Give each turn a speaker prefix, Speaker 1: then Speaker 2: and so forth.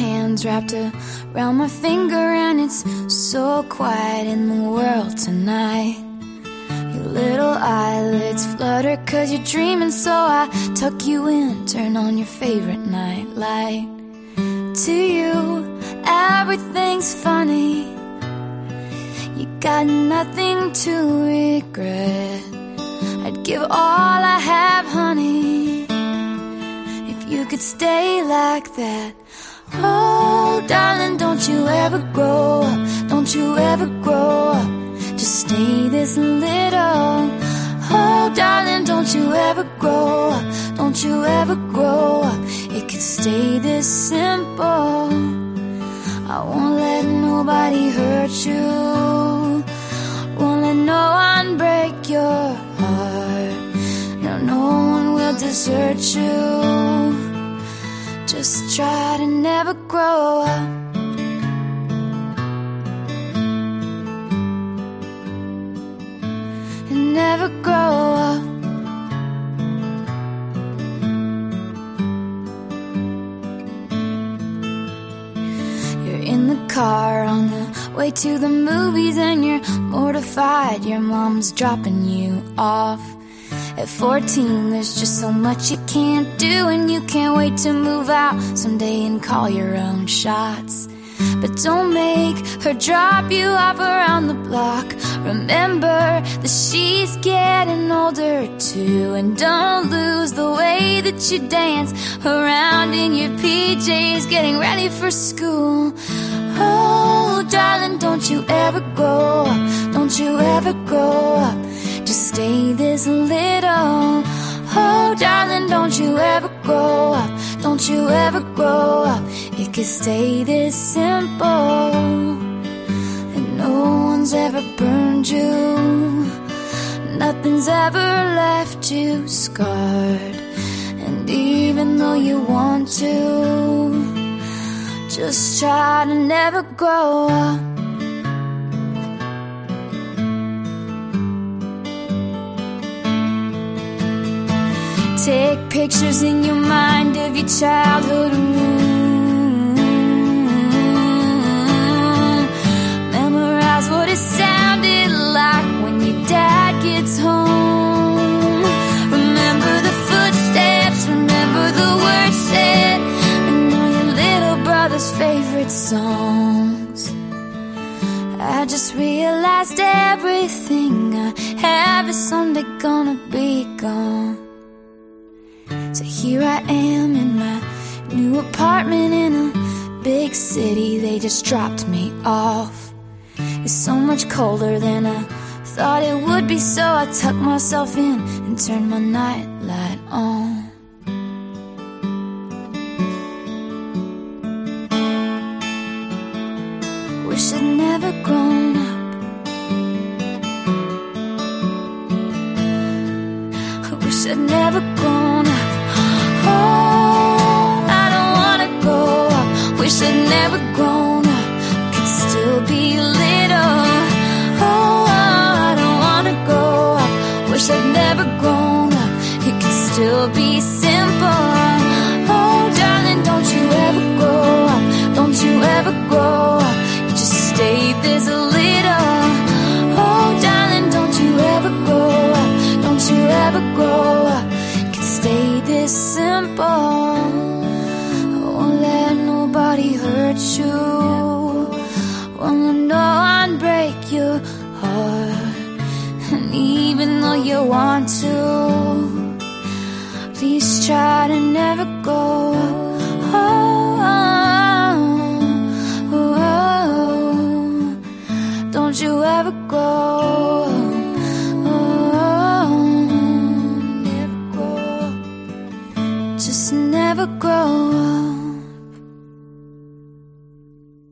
Speaker 1: Hands wrapped around my finger, and it's so quiet in the world tonight. Your little eyelids flutter cause you're dreaming, so I tuck you in, turn on your favorite night light. To you, everything's funny. You got nothing to regret. I'd give all I have, honey, you could stay like that. Oh, darling, don't you ever grow up, don't you ever grow up. Just stay this little. Oh, darling, don't you ever grow up, don't you ever grow up. It could stay this simple. I won't let nobody hurt you, won't let no one break your heart. No, no one will desert you. Just try to never grow up. And never grow up. You're in the car on the way to the movies, and you're mortified. Your mom's dropping you off. At 14, there's just so much you can't do, and you can't wait to move out someday and call your own shots. But don't make her drop you off around the block. Remember that she's getting older too, and don't lose the way that you dance around in your PJs, getting ready for school. Oh, darling, don't you ever grow Don't you ever grow up. It could stay this simple. And no one's ever burned you. Nothing's ever left you scarred. And even though you want to, just try to never grow up. Take pictures in your mind of your childhood room. Memorize what it sounded like when your dad gets home. Remember the footsteps, remember the words said, and all your little brother's favorite songs. I just realized everything I have is someday gonna be gone. Here I am in my new apartment in a big city. They just dropped me off. It's so much colder than I thought it would be, so I tucked myself in and turned my nightlight on. Wish I'd never grown up. I wish I'd never Wish I'd never grown up. It could still be simple. Oh, darling, don't you ever grow up. Don't you ever grow up. You just stay this a little. Oh, darling, don't you ever grow up. Don't you ever grow up. Could stay this simple. I won't let nobody hurt you. You want to, please try to never go. Oh, oh, oh, don't you ever go. Never grow. Just never up.